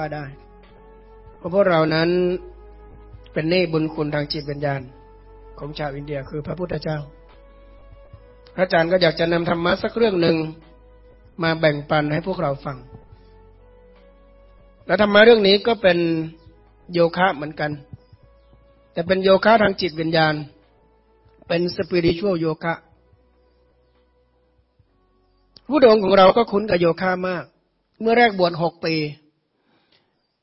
ว่าได้เพราะพวกเรานั้นเป็นเน่บุญคุณทางจิตวิญญาณ ของชาวอินเดียคือพระพุทธเจ้า พระอาจารย์ก็อยากจะนำธรรมะสักเรื่องหนึ่งมาแบ่งปันให้พวกเราฟัง และธรรมะเรื่องนี้ก็เป็นโยคะเหมือนกัน แต่เป็นโยคะทางจิตวิญญาณ เป็นสปิริตชั่วโยคะผู้ดงของเราก็คุ้นกับโยคะมาก เมื่อแรกบวชหกปี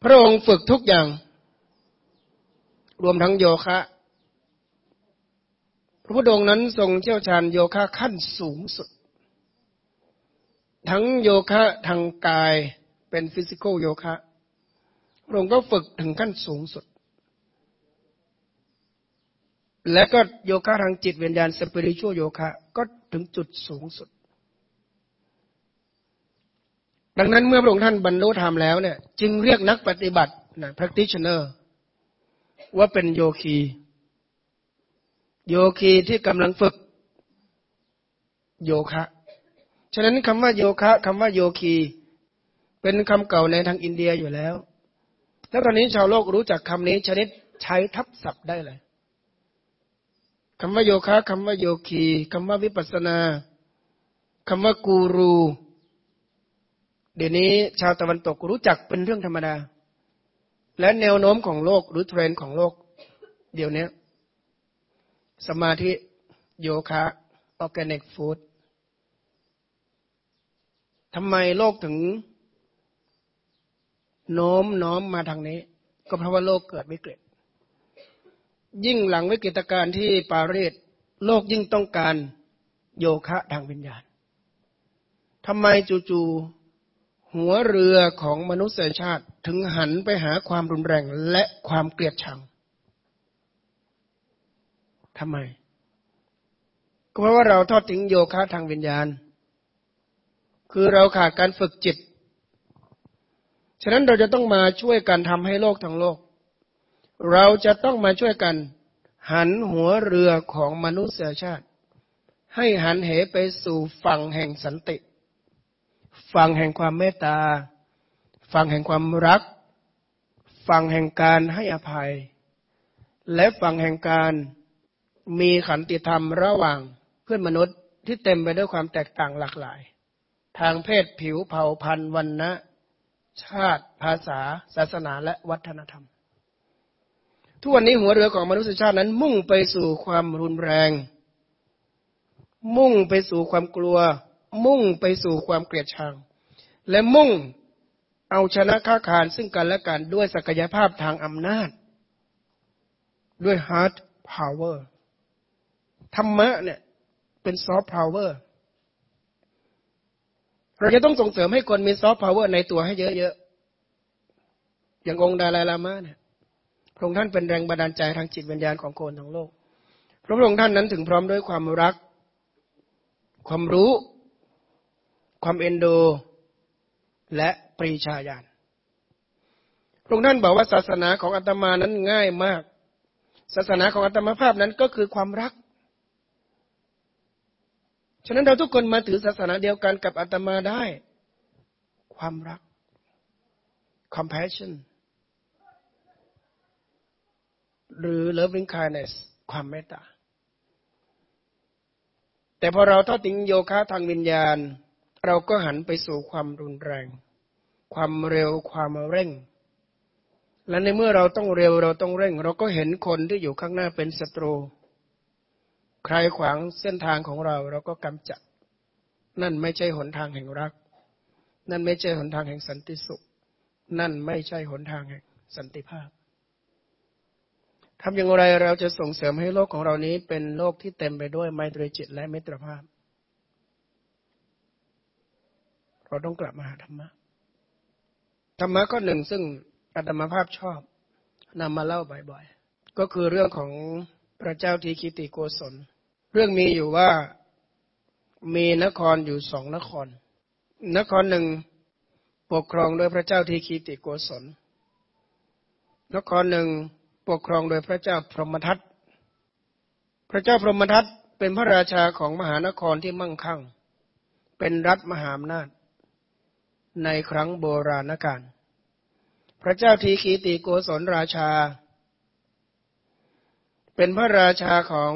พระองค์ฝึกทุกอย่าง รวมทั้งโยคะ พระพุทธองค์นั้นทรงเชี่ยวชาญโยคะขั้นสูงสุด ทั้งโยคะทางกายเป็นฟิสิกอลโยคะ พระองค์ก็ฝึกถึงขั้นสูงสุด และก็โยคะทางจิตวิญญาณสปิริชวโยคะ ก็ถึงจุดสูงสุด ดังนั้นเมื่อพระองค์ท่านบรรลุธรรมแล้วเนี่ย จึงเรียกนักปฏิบัตินะ practitioner ว่าเป็นโยคี โยคีที่กำลังฝึกโยคะ ฉะนั้นคำว่าโยคะคำว่าโยคี เป็นคำเก่าในทางอินเดียอยู่แล้ว แล้วตอนนี้ชาวโลกรู้จักคำนี้ชนิดใช้ทับศัพท์ได้เลยคำว่าโยคะคำว่าโยคีคำว่าวิปัสสนาคำว่ากูรู เดี๋ยวนี้ชาวตะวันตกรู้จักเป็นเรื่องธรรมดา และแนวโน้มของโลกหรือเทรนด์ของโลก เดี๋ยวนี้สมาธิโยคะออร์แกนิกฟู้ดทำไมโลกถึง โน้มน้อมมาทางนี้ ก็เพราะว่าโลกเกิดวิกฤต ยิ่งหลังวิกฤตการณ์ที่ปารีสโลกยิ่งต้องการโยคะทางวิญญาณทำไมจู่ๆ หัวเรือของมนุษยชาติถึงหันไปหาความรุนแรงและความเกลียดชังทำไม ก็เพราะว่าเราทอดทิ้งโยคะทางวิญญาณ คือเราขาดการฝึกจิต ฉะนั้นเราจะต้องมาช่วยกันทำให้โลกทั้งโลก เราจะต้องมาช่วยกัน หันหัวเรือของมนุษยชาติ ให้หันเหไปสู่ฝั่งแห่งสันติ ฝั่งแห่งความเมตตา ฝั่งแห่งความรัก ฝั่งแห่งการให้อภัย และฝั่งแห่งการมีขันติธรรมระหว่างเพื่อนมนุษย์ที่เต็มไปด้วยความแตกต่างหลากหลาย ทางเพศผิวเผ่าพันธุ์วันนะชาติ ภาษา ศาสนาและวัฒนธรรม ทุกวันนี้หัวเรือของมนุษยชาตินั้น มุ่งไปสู่ความรุนแรง มุ่งไปสู่ความกลัว มุ่งไปสู่ความเกลียดชัง และมุ่งเอาชนะค้าคารซึ่งกันและกันด้วยศักยภาพทางอำนาจ ด้วย hard power ธรรมะเนี่ยเป็น soft power เราจะต้องส่งเสริมให้คนมี soft power ในตัวให้เยอะๆ อย่างองค์ดาลายลามะเนี่ยพระองค์ท่านเป็นแรงบันดาลใจทางจิตวิญญาณของคนทั้งโลก พระองค์ท่านนั้นถึงพร้อมด้วยความรัก ความรู้ ความเอ็นดู และปรีชาญาณพระองค์ท่านบอกว่าศาสนาของอาตมานั้นง่ายมาก ศาสนาของอาตมาภาพนั้นก็คือความรัก ฉะนั้นเราทุกคนมาถือศาสนาเดียวกันกับอาตมาได้ ความรัก compassion หรือ loving kindness ความเมตตา แต่พอเราทอดทิ้งโยคะทางวิญญาณ เราก็หันไปสู่ความรุนแรง ความเร็วความเร่ง และในเมื่อเราต้องเร็วเราต้องเร่ง เราก็เห็นคนที่อยู่ข้างหน้าเป็นศัตรู ใครขวางเส้นทางของเราเราก็กำจัด นั่นไม่ใช่หนทางแห่งรัก นั่นไม่ใช่หนทางแห่งสันติสุข นั่นไม่ใช่หนทางแห่งสันติภาพทำอย่างไรเราจะส่งเสริมให้โลกของเรานี้เป็นโลกที่เต็มไปด้วยไมตรีจิตและมิตรภาพ เราต้องกลับมาหาธรรมะ ธรรมะก็หนึ่งซึ่งอาตมาภาพชอบนำมาเล่าบ่อยๆ ก็คือเรื่องของพระเจ้าทีคิติโกศล เรื่องมีอยู่ว่ามีนครอยู่สองนคร นครหนึ่งปกครองโดยพระเจ้าทีคิติโกศล นครหนึ่งปกครองโดยพระเจ้าพรหมทัต พระเจ้าพรหมทัตเป็นพระราชาของมหานครที่มั่งคั่ง เป็นรัฐมหาอำนาจ ในครั้งโบราณกาลพระเจ้าทีคีติโกศลราชา เป็นพระราชาของ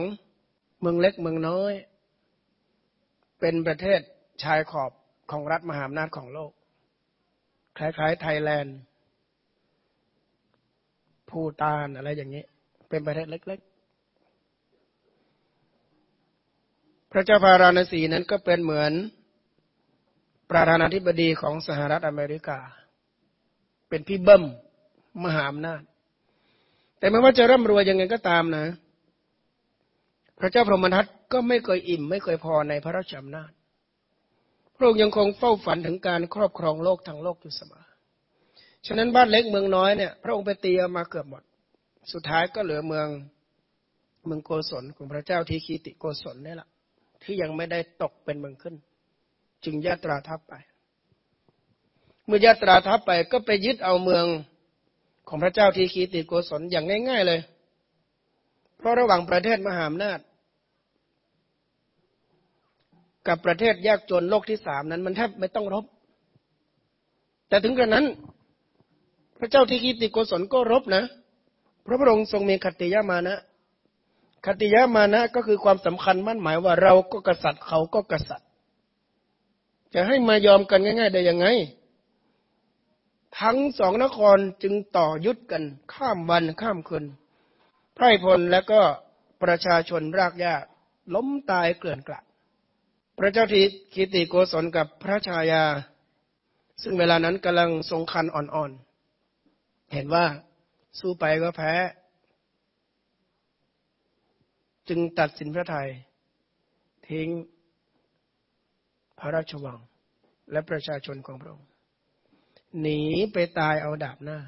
เมืองเล็กเมืองน้อย เป็นประเทศชายขอบของรัฐมหาอำนาจของโลก คล้ายๆ ไทยแลนด์ภูตานอะไรอย่างนี้ เป็นประเทศเล็ก ๆ พระเจ้าพาราณสีนั้นก็เป็นเหมือน ประธานาธิบดีของสหรัฐอเมริกา เป็นพี่เบิ้มมหาอำนาจ แต่ไม่ว่าจะร่ำรวยยังไงก็ตามนะ พระเจ้าพรหมทัตก็ไม่เคยอิ่ม ไม่เคยพอในพระราชอำนาจ พระองค์ยังคงเฝ้าฝันถึงการครอบครองโลกทั้งโลกอยู่เสมอ ฉะนั้นบ้านเล็กเมืองน้อยเนี่ยพระองค์ไปตีเอามาเกือบหมด สุดท้ายก็เหลือเมืองเมืองโกศลของพระเจ้าทีคีติโกศลนี่แหละที่ยังไม่ได้ตกเป็นเมืองขึ้น จึงยาตราทัพไป เมื่อยาตราทัพไปก็ไปยึดเอาเมืองของพระเจ้าทีคีติโกศลอย่างง่าย ๆเลย เพราะระหว่างประเทศมหาอำนาจ กับประเทศยากจนโลกที่สามนั้น มันแทบไม่ต้องรบ แต่ถึงกระนั้น พระเจ้าทิกิติโกศลก็รบนะพระพระองค์ทรงมีคติยามานะคติยามานะก็คือความสำคัญมั่นหมายว่าเราก็กษัตริย์เขาก็กษัตริย์ จะให้มายอมกันง่าย ๆ ได้ยังไง ทั้งสองนครจึงต่อยุดกัน ข้ามวันข้ามคืนไพร่พลและก็ประชาชนรากหญ้าล้มตายเกลื่อนกลัดพระเจ้าทีคิติโกศลกับพระชายา ซึ่งเวลานั้นกำลังทรงคันอ่อนๆ เห็นว่าสู้ไปก็แพ้ จึงตัดสินพระไทย ทิ้ง พระราชวังและประชาชนของพระองค์ หนีไปตายเอาดาบหน้า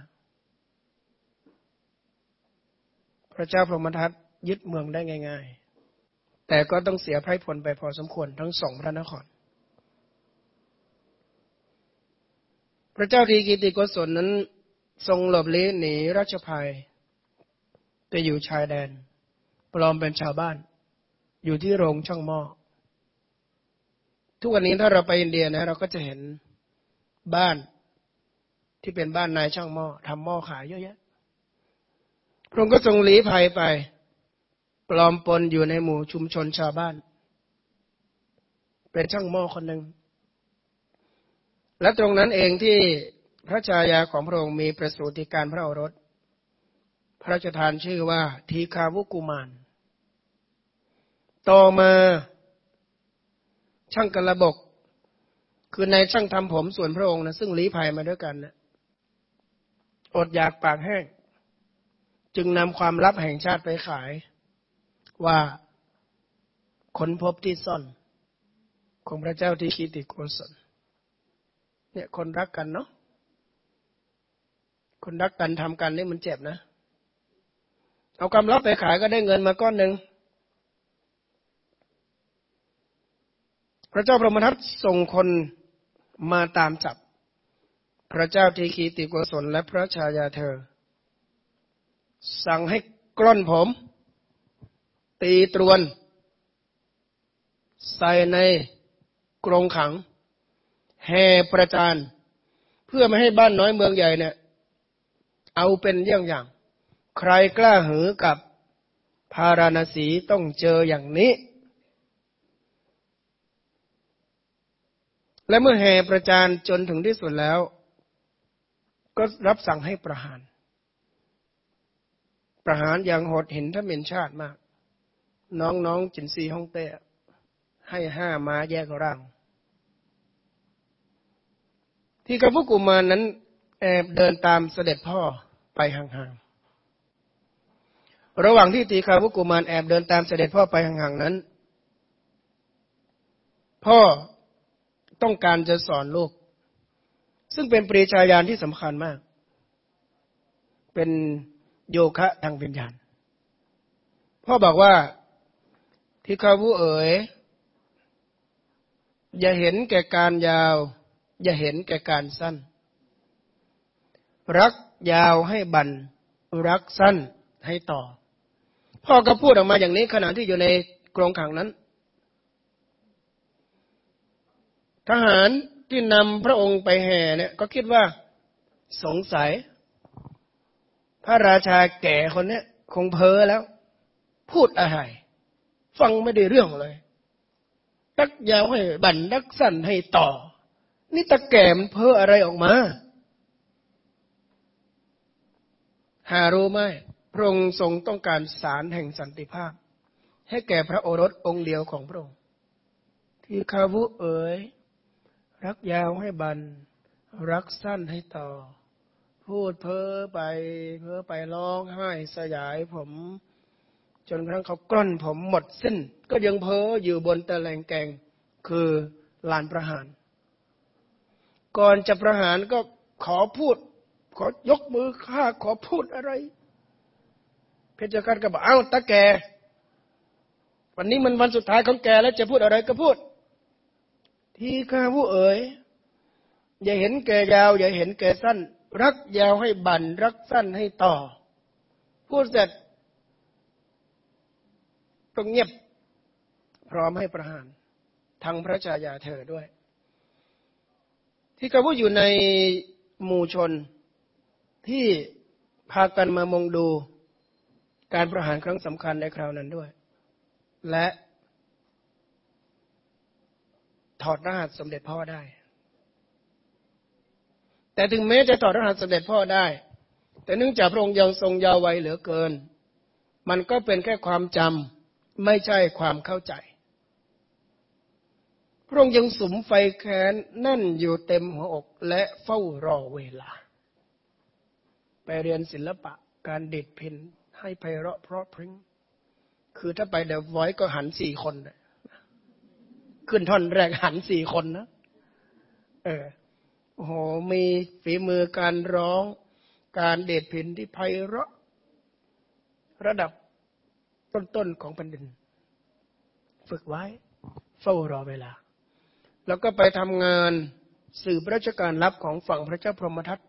พระเจ้าพรหมทัตยึดเมืองได้ง่าย ๆ แต่ก็ต้องเสียไพรพลไปพอสมควรทั้งสองพระนคร พระเจ้าทีกิติโกศลนั้น ทรงหลบลี้หนีราชภัยไปอยู่ชายแดน ปลอมเป็นชาวบ้าน อยู่ที่โรงช่างหม้อ ทุกวันนี้ถ้าเราไปอินเดียนะ เราก็จะเห็นบ้านที่เป็นบ้านนายช่างหม้อทำหม้อขายเยอะแยะพระองค์ก็ทรงลีภัยไป ปลอมปนอยู่ในหมู่ชุมชนชาวบ้าน เป็นช่างหม้อคนหนึ่งและตรงนั้นเองที่พระชายาของพระองค์มีประสูติการพระโอรส พระราชทานชื่อว่าทีคาวุกุมาร ต่อมา ช่างกระบก คือในช่างทำผมส่วนพระองค์นะซึ่งลี้ภัยมาด้วยกันนะอดอยากปากแห้ง จึงนำความลับแห่งชาติไปขาย ว่าค้นพบที่ซ่อน ของพระเจ้าที่คิติโกศลเนี่ยคนรักกันเนาะคนรักกันทำกันนี่มันเจ็บนะ เอาความลับไปขายก็ได้เงินมาก้อนหนึ่ง พระเจ้าพระมทัตส่งคนมาตามจับ พระเจ้าทีคีติโกศลและพระชายาเธอ สั่งให้กล้อนผม ตีตรวน ใส่ในกรงขัง แห่ประจาน เพื่อไม่ให้บ้านน้อยเมืองใหญ่เนี่ย เอาเป็นเยี่ยงอย่าง ใครกล้าหือกับพาราณสีต้องเจออย่างนี้ และเมื่อแห่ประจานจนถึงที่สุดแล้ว ก็รับสั่งให้ประหาร ประหารอย่างโหดเห็นถ้าเป็นชาติมาก น้องน้องจินซีฮ่องเต้ให้ห้าม้าแยกร่าง ที่กระพุกุมานั้น แอบเดินตามเสด็จพ่อไปห่างๆ ระหว่างที่ตีคาวุกุมารแอบเดินตามเสด็จพ่อไปห่างๆนั้น พ่อ ต้องการจะสอนลูก ซึ่งเป็นปริชาญาณที่สำคัญมาก เป็นโยคะทางวิญญาณพ่อบอกว่าที่ข้าผู้เอ๋ย อย่าเห็นแก่การยาว อย่าเห็นแก่การสั้น รักยาวให้บันรักสั้นให้ต่อ พ่อก็พูดออกมาอย่างนี้ขณะที่อยู่ในกรงขังนั้น ทหารที่นำพระองค์ไปแห่เนี่ย ก็คิดว่าสงสัย พระราชาแก่คนนี้คงเพ้อแล้ว พูดอะไร ฟังไม่ได้เรื่องเลยตักยาวให้บันดักสั้นให้ต่อ นี่ตะแก่มันเพ้ออะไรออกมา หารู้ไหมพระองค์ทรงต้องการสารแห่งสันติภาพ ให้แก่พระโอรสองค์เดียวของพระองค์ ที่คาวุเอ๋ย รักยาวให้บัน รักสั้นให้ต่อ พูดเพ้อไป เพ้อไปร้องไห้สยายผม จนครั้งเขากล้อนผมหมดสิ้น ก็ยังเพ้ออยู่บนตะแลงแกง คือลานประหาร ก่อนจะประหารก็ขอพูด ขอยกมือข้าขอพูดอะไร เพชฌฆาตก็บอกเอ้าตาแก วันนี้มันวันสุดท้ายของแกแล้วจะพูดอะไรก็พูด ที่ข้าผู้เอ๋ยอย่าเห็นแก่ยาว อย่าเห็นแก่สั้น รักยาวให้บันรักสั้นให้ต่อ พูดเสร็จต้องเงียบพร้อมให้ประหารทั้งพระชายาเธอด้วย ที่กระพูดอยู่ในหมู่ชนที่พากันมามองดูการประหารครั้งสำคัญในคราวนั้นด้วย และ ถอดรหัสสมเด็จพ่อได้ แต่ถึงแม้จะถอดรหัสสมเด็จพ่อได้ แต่เนื่องจากพระองค์ยังทรงยาววัยเหลือเกิน มันก็เป็นแค่ความจำไม่ใช่ความเข้าใจ พระองค์ยังสุมไฟแค้นนั่นอยู่เต็มหัวอกและเฝ้ารอเวลา ไปเรียนศิลปะการดิดพินให้ไพเราะเพราะพริ้งคือถ้าไปเดอะไวท์ก็หันสี่คนเลย ขึ้นท่อนแรกหันสี่คนนะ เออ โอ้โห มีฝีมือการร้อง การเด็ดพินที่ไพเราะ ระดับต้นๆของแผ่นดิน ฝึกไว้ เฝ้ารอเวลา แล้วก็ไปทำงานสืบราชการลับของฝั่งพระเจ้าพรหมทัต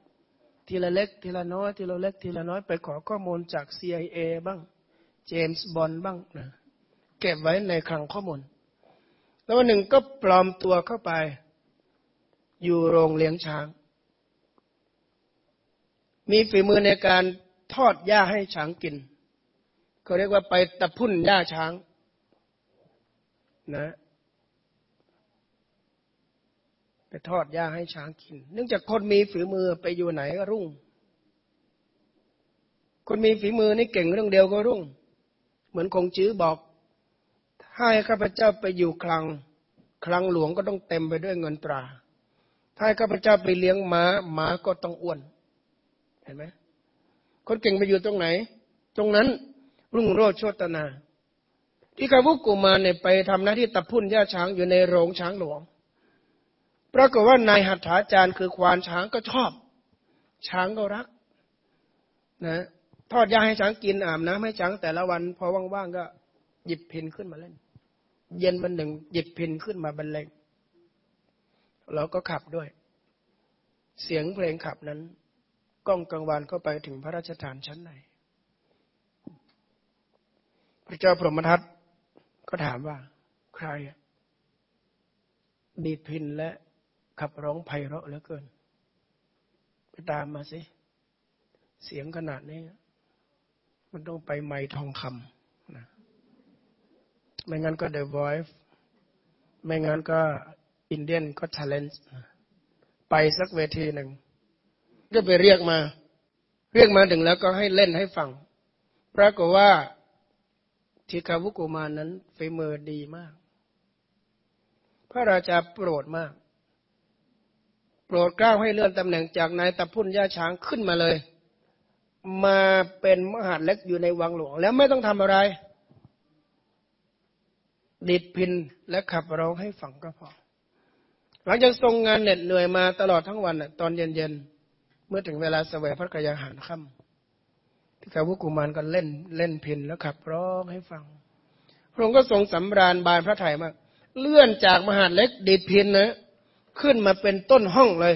ทีละเล็ก ทีละน้อย ทีละเล็ก ทีละน้อยไปขอข้อมูลจาก CIA บ้าง เจมส์บอนด์บ้างนะ เก็บไว้ในคลังข้อมูล แล้ววันหนึ่งก็ปลอมตัวเข้าไป อยู่โรงเลี้ยงช้าง มีฝีมือในการทอดหญ้าให้ช้างกินเขาเรียกว่าไปตะพุ่นหญ้าช้าง นะไปทอดหญ้าให้ช้างกิน เนื่องจากคนมีฝีมือไปอยู่ไหนก็รุ่ง คนมีฝีมือนี่เก่งเรื่องเดียวก็รุ่ง เหมือนคงจื้อบอก ให้ข้าพเจ้าไปอยู่คลัง คลังหลวงก็ต้องเต็มไปด้วยเงินตรา ถ้าให้ข้าพเจ้าไปเลี้ยงม้าม้าก็ต้องอ้วน เห็นไหมคนเก่งไปอยู่ตรงไหน ตรงนั้นรุ่งโรจน์โชตนา ที่กาวุกุมาเนี่ยไปทำหน้าที่ตับพุ่นหญ้าช้างอยู่ในโรงช้างหลวงปรากฏว่านายหัตถาจารย์คือควานช้างก็ชอบ ช้างก็รัก นะทอดหญ้าให้ช้างกินอาบน้ำให้ช้างแต่ละวัน พอว่างๆก็หยิบเพนขึ้นมาเล่น เย็นวันหนึ่งหยิบพินขึ้นมาบรรเลงเราก็ขับด้วย เสียงเพลงขับนั้นก้องกังวานเข้าไปถึงพระราชฐานชั้นไหนพระเจ้าพรหมทัตก็ถามว่า ใครดีดพินและขับร้องไพเราะเหลือเกิน ไปตามมาสิ เสียงขนาดนี้ มันต้องไปไม้ทองคำ ไม่งั้นก็ The Voice ไม่งั้นก็ Indian ก็ Challenge ไปสักเวทีหนึ่งก็ไปเรียกมา เรียกมาถึงแล้วก็ให้เล่นให้ฟังปรากฏว่าทิคาวุกุมานั้นฝีมือดีมาก พระราชาโปรดมาก โปรดกล้าวให้เลื่อนตำแหน่งจากนายตะพุ่นย่าช้างขึ้นมาเลย มาเป็นมหาดเล็กอยู่ในวังหลวง แล้วไม่ต้องทำอะไร ดิดพินและขับร้องให้ฟังก็พอ หลังจากทรงงานเหน็ดเหนื่อยมาตลอดทั้งวันตอนเย็นๆ เมื่อถึงเวลาแสวงพระกยาหารค่ำที่ขาวุกุมารก็เล่นเล่นพินแล้วขับร้องให้ฟัง พระองค์ก็ทรงสำราญบานพระไถ่มาก เลื่อนจากมหาเล็กดิดพินนะขึ้นมาเป็นต้นห้องเลย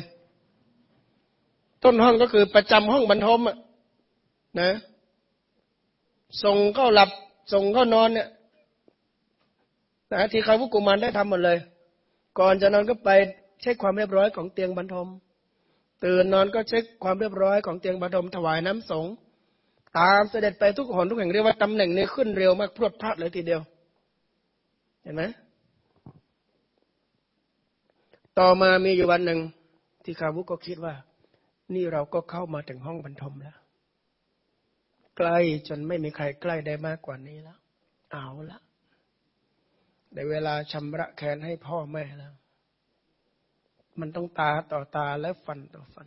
ต้นห้องก็คือประจำห้องบรรทมนะ ส่งเข้าหลับ ส่งเข้านอนเนี่ย นะที่เขาพุกุมารได้ทำหมดเลย ก่อนจะนอนก็ไปเช็คความเรียบร้อยของเตียงบรรทม ตื่นนอนก็เช็คความเรียบร้อยของเตียงบรรทมถวายน้ำสงตามเสด็จไปทุกหนทุกแห่งเรียกว่าตำแหน่งนี้ขึ้นเร็วมากพรวดพลาดเลยทีเดียว เห็นไหมต่อมามีอยู่วันหนึ่งที่คาวุก็คิดว่า นี่เราก็เข้ามาถึงห้องบรรทมแล้วใกล้จนไม่มีใครใกล้ได้มากกว่านี้แล้ว เอาละ ได้เวลาชำระแค้นให้พ่อแม่แล้ว มันต้องตาต่อตาและฟันต่อฟัน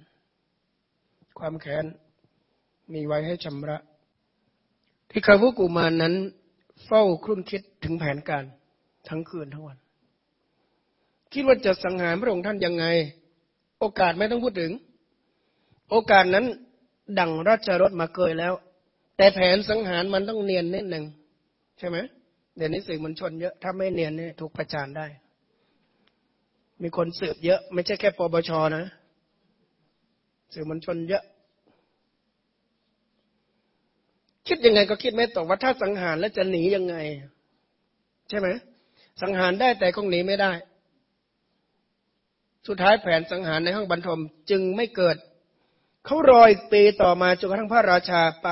ความแค้นมีไว้ให้ชำระ ที่คาวุกุมารนั้น เฝ้าครุ่นคิดถึงแผนการทั้งคืนทั้งวัน คิดว่าจะสังหารพระองค์ท่านยังไง โอกาสไม่ต้องพูดถึง โอกาสนั้นดังราชรถมาเกยแล้ว แต่แผนสังหารมันต้องเนียนนิดหนึ่งใช่ไหม เดี๋ยวนี้สื่อมวลชนเยอะ ถ้าไม่เนียนเนี่ยถูกประจานได้ มีคนสืบเยอะ ไม่ใช่แค่ปปชนะ สื่อมวลชนเยอะ คิดยังไงก็คิดไม่ตกว่าถ้าสังหารแล้วจะหนียังไง ใช่ไหมสังหารได้แต่คงหนีไม่ได้ สุดท้ายแผนสังหารในห้องบรรทมจึงไม่เกิด เขารออีกปีต่อมาจนกระทั่งพระราชาไป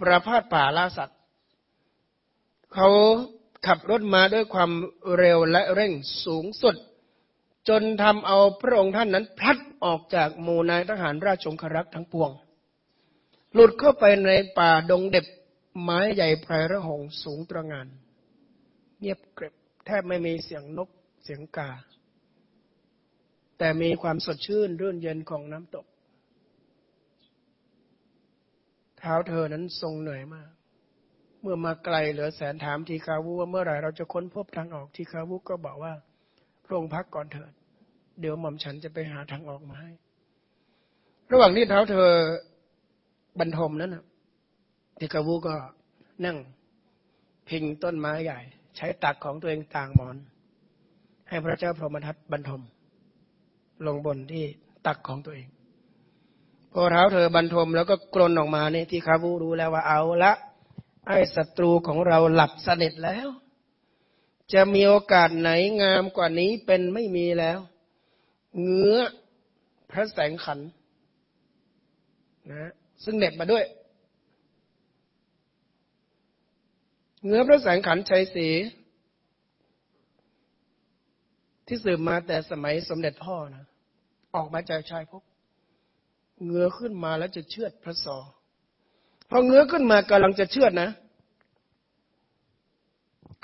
ประพาสป่าล่าสัตว์ เขาขับรถมาด้วยความเร็วและเร่งสูงสุด จนทำเอาพระองค์ท่านนั้นพลัดออกจากหมู่นายทหารราชองครักษ์ทั้งปวง หลุดเข้าไปในป่าดงเด็บไม้ใหญ่ไพรระหงสูงตระงาน เงียบเกร็บแทบไม่มีเสียงนกเสียงกา แต่มีความสดชื่นรื่นเย็นของน้ำตก เท้าเธอนั้นทรงเหนื่อยมาก เมื่อมาไกลเหลือแสนถามทีคาวุว่าเมื่อไหร่เราจะค้นพบทางออกทีคาวุก็บอกว่าพระองค์พักก่อนเถิด เดี๋ยวหม่อมฉันจะไปหาทางออกมาให้ ระหว่างที่เท้าเธอบรรทมนั้นนะทีคาวุก็นั่งพิงต้นไม้ใหญ่ ใช้ตักของตัวเองต่างหมอน ให้พระเจ้าพรหมทัตบรรทม ลงบนที่ตักของตัวเองพอเท้าเธอบรรทมแล้วก็กลนออกมาเนี่ยที่คาวูรู้แล้วว่าเอาละ ไอ้ศัตรูของเราหลับสนิทแล้ว จะมีโอกาสไหนงามกว่านี้เป็นไม่มีแล้ว เงื้อพระแสงขันนะซึ่งเน็บมาด้วย เงื้อพระแสงขันชัยศรีที่สืบมาแต่สมัยสมเด็จพ่อนะ ออกมาจากชายพบเงื้อขึ้นมาแล้วจะเชือดพระสอ พอเงื้อขึ้นมากำลังจะเชื่อดนะ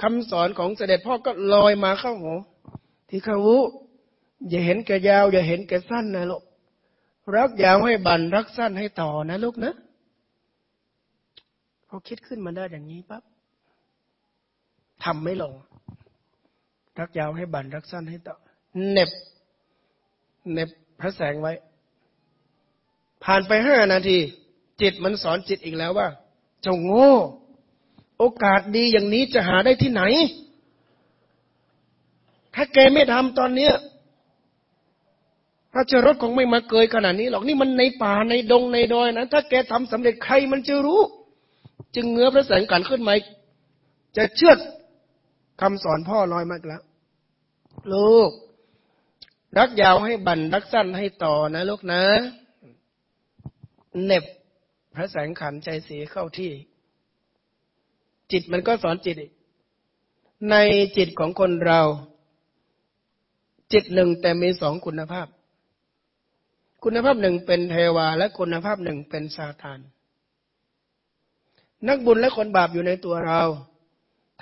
คำสอนของเสด็จพ่อก็ลอยมาเข้าหูที่ขาวุอย่าเห็นแก่ยาว อย่าเห็นแก่สั้นนะลูกรักยาวให้บันรักสั้นให้ต่อนะลูกนะพอคิดขึ้นมาได้อย่างนี้ปั๊บทำไม่ลง รักยาวให้บันรักสั้นให้ต่อเน็บเน็บพระแสงไว้ ผ่านไปห้านาที จิตมันสอนจิตอีกแล้วว่า เจ้าโง่ โอกาสดีอย่างนี้จะหาได้ที่ไหน ถ้าแกไม่ทำตอนเนี้ยพระเจรถคงไม่มาเกยขนาดนี้หรอกนี่มันในป่าในดงในดอยนะถ้าแกทำสำเร็จใครมันจะรู้ จึงเงื้อพระแสงกันขึ้นมาจะเชื่อคำสอนพ่อลอยมากแล้ว ลูก รักยาวให้บันรักสั้นให้ต่อนะลูกนะเน็บ ระแสงขันใจสีเข้าที่ จิตมันก็สอนจิตอีกในจิตของคนเรา จิตหนึ่งแต่มีสองคุณภาพ คุณภาพหนึ่งเป็นเทวา และคุณภาพหนึ่งเป็นซาตาน นักบุญและคนบาปอยู่ในตัวเรา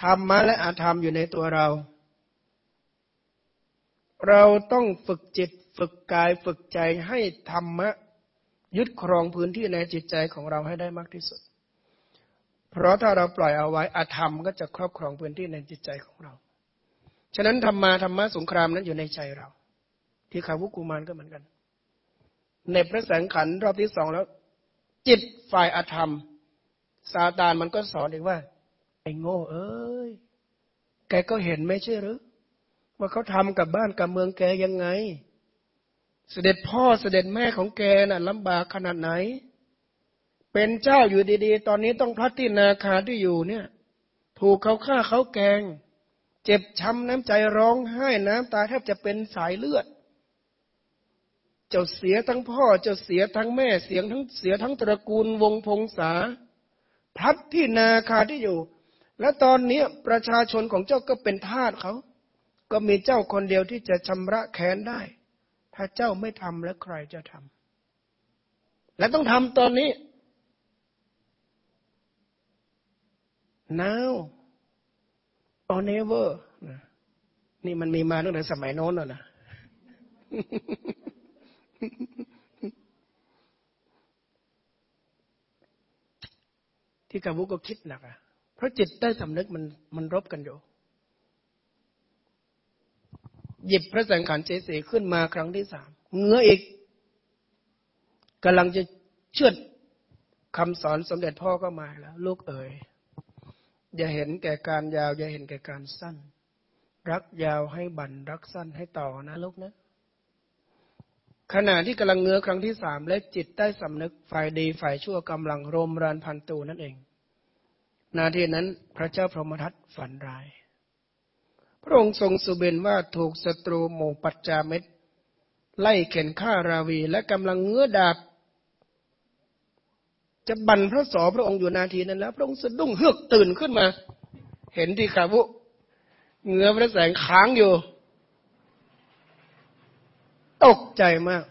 ธรรมะและอาธรรมอยู่ในตัวเรา เราต้องฝึกจิตฝึกกายฝึกใจให้ธรรมะ ยึดครองพื้นที่ในจิตใจของเราให้ได้มากที่สุด เพราะถ้าเราปล่อยเอาไว้อาธรรมก็จะครอบครองพื้นที่ในจิตใจของเรา ฉะนั้นธรรมาธรรมะสงครามนั้นอยู่ในใจเรา ที่ขาวุกุมารก็เหมือนกัน ในพระแสงขันรอบที่สองแล้ว จิตฝ่ายอาธรรมซาตานมันก็สอนอีกว่าไอ้โง่ เอ้ยแกก็เห็นไม่ใช่หรือว่าเขาทำกับบ้านกับเมืองแกยังไง เสด็จพ่อเสด็จแม่ของแกน่ะลำบากขนาดไหน เป็นเจ้าอยู่ดีๆ ตอนนี้ต้องพลัดที่นาคาที่อยู่เนี่ย ถูกเขาฆ่าเขาแกง เจ็บช้ำน้ำใจร้องไห้น้ำตาแทบจะเป็นสายเลือด เจ้าเสียทั้งพ่อ เจ้าเสียทั้งแม่เสียงทั้งเสียทั้งตระกูลวงพงษาพลัดที่นาคาที่อยู่ และตอนนี้ประชาชนของเจ้าก็เป็นทาสเขา ก็มีเจ้าคนเดียวที่จะชำระแค้นได้ ถ้าเจ้าไม่ทำแล้วใครจะทำและต้องทำตอนนี้ now or never นี่มันมีมาตั้งแต่สมัยโน้นแล้วนะ ที่กาบุก็คิดหนักอะเพราะจิตใต้สำนึกมันมันรบกันอยู่ หยิบพระสังขารเจสีขึ้นมาครั้งที่สามเงื้ออีกกำลังจะเชื่อดคำสอนสมเด็จพ่อก็มาแล้ว ลูกเอ๋ยอย่าเห็นแก่การยาว อย่าเห็นแก่การสั้น รักยาวให้บันรักสั้นให้ต่อนะลูกนะ ขณะที่กำลังเงื้อครั้งที่สามและจิตใต้สำนึกฝ่ายดีฝ่ายชั่วกำลังรมรานพันตูนั่นเอง นาทีนั้นพระเจ้าพรหมทัตฝันร้าย พระองค์ทรงสุเบนว่าถูกศัตรูหมู่ปัจจาเม็ดไล่เข็นฆ่าราวี และกำลังเงื้อดาบ จะบันพระสอพระองค์อยู่นาทีนั้นแล้ว พระองค์สะดุ้งเฮือกตื่นขึ้นมา เห็นที่ขาวุเงื้อพระแสงค้างอยู่ ตกใจมาก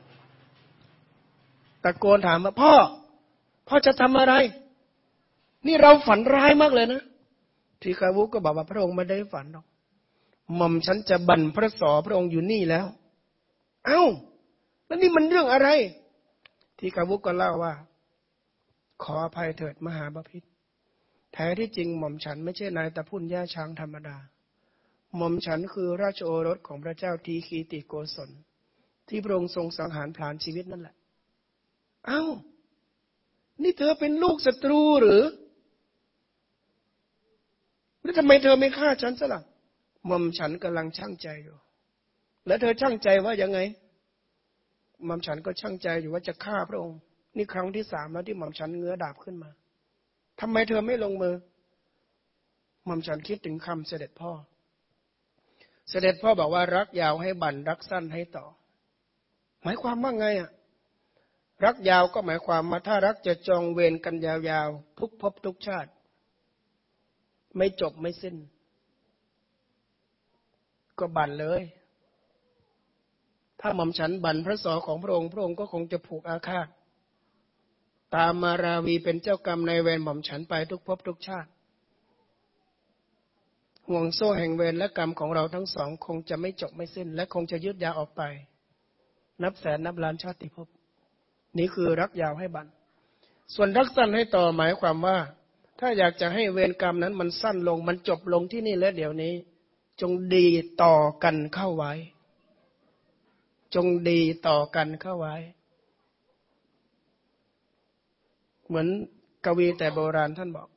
ตะโกนถามว่าพ่อ พ่อจะทำอะไร นี่เราฝันร้ายมากเลยนะทีคาวุก็บอกว่าพระองค์ไม่ได้ฝันหรอก หม่อมฉันจะบันพระสอพระองค์อยู่นี่แล้ว เอา้า แล้วนี่มันเรื่องอะไร ที่คาวุก็เล่าว่า ขออภัยเถิดมหาบพิษแท้ที่จริงหม่อมฉันไม่ใช่นายตะพุ่นย่าช้างธรรมดา หม่อมฉันคือราชโอรสของพระเจ้าทีคีติโกศล ที่พระองค์ทรงสังหารผลาญชีวิตนั่นแหละ เอา้า นี่เธอเป็นลูกศัตรูหรือ แล้วทำไมเธอไม่ฆ่าฉันซะละ่ะ มอมฉันกำลังช่างใจอยู่ แล้วเธอช่างใจว่ายังไงมอมฉันก็ช่างใจอยู่ว่าจะฆ่าพระองค์ นี่ครั้งที่สามแล้วที่หม่อมฉันเงื้อดาบขึ้นมาทำไมเธอไม่ลงมือหม่อมฉันคิดถึงคำเสด็จพ่อ เสด็จพ่อบอกว่ารักยาวให้บันรักสั้นให้ต่อ หมายความว่าไงอะรักยาวก็หมายความมาถ้ารักจะจองเวรกันยาวๆ ทุกภพทุกชาติ ไม่จบไม่สิ้น ก็บันเลย ถ้าหม่อมฉันบันพระสอของพระองค์พระองค์ก็คงจะผูกอาฆาต ตามมาราวีเป็นเจ้ากรรมในเวรหม่อมฉันไปทุกภพทุกชาติ ห่วงโซ่แห่งเวรและกรรมของเราทั้งสองคงจะไม่จบไม่สิ้น และคงจะยืดยาวออกไป นับแสนนับล้านชาติภพ นี่คือรักยาวให้บัน ส่วนรักสั้นให้ต่อหมายความว่า ถ้าอยากจะให้เวรกรรมนั้นมันสั้นลงมันจบลงที่นี่และเดี๋ยวนี้ จงดีต่อกันเข้าไว้ จงดีต่อกันเข้าไว้ เหมือนกวีแต่โบราณท่านบอก